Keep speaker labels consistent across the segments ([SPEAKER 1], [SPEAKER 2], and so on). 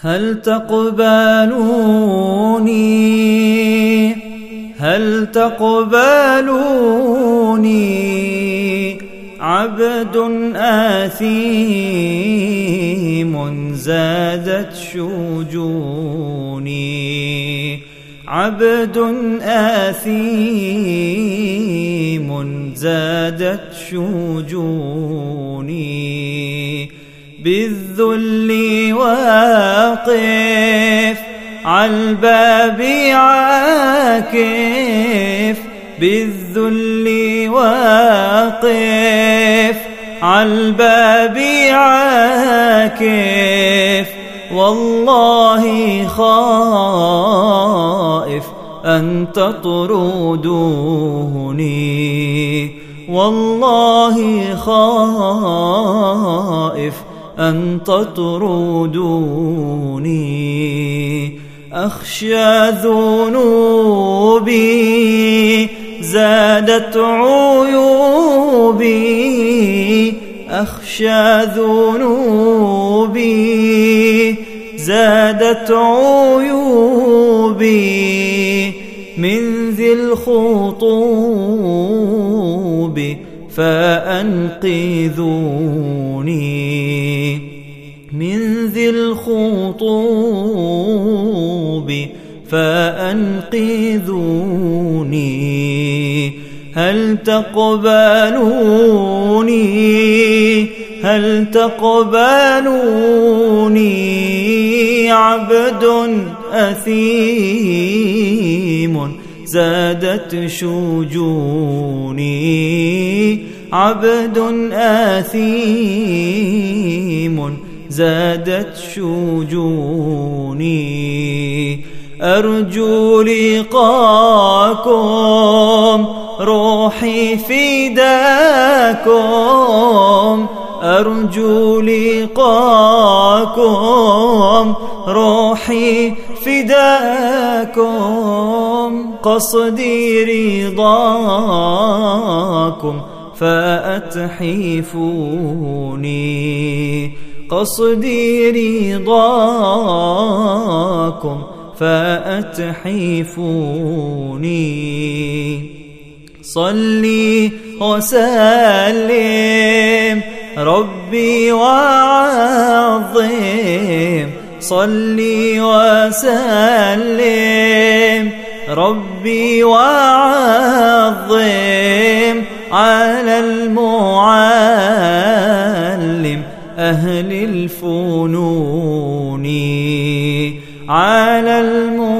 [SPEAKER 1] هل تقبلوني؟ هل تقبلوني؟ عبد آثيم زادت شجوني. عبد آثيم زادت شجوني. بالذل واقف عالباب عاكف. بالذل واقف عالباب عاكف. والله خائف أن تطردوني. والله خائف أن تطردوني. أخشى ذنوبي زادت عيوبي. أخشى ذنوبي زادت عيوبي. من ذي الخطوب. فأنقذوني من ذي الخطوب فأنقذوني. هل تقبلوني؟ هل تقبلوني عبد أثيم؟ زادت شجوني. عبد آثيم زادت شجوني. أرجو لقاكم روحي فداكم. أرجو لقاكم روحي فداكم. قصدي رضاكم فأتحفوني قصدي رضاكم فأتحفوني صلي وسلم ربي وعظم صلي وسلم ربي وعظم على المعلم أهل الفنون على المعلم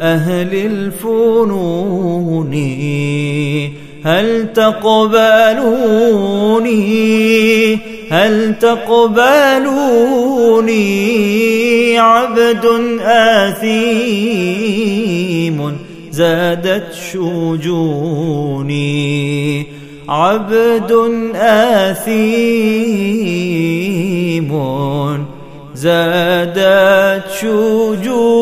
[SPEAKER 1] أهل الفنون هل تقبلوني هل تقبلوني عبد آثيم زادت شجوني عبد آثيم زادت شجوني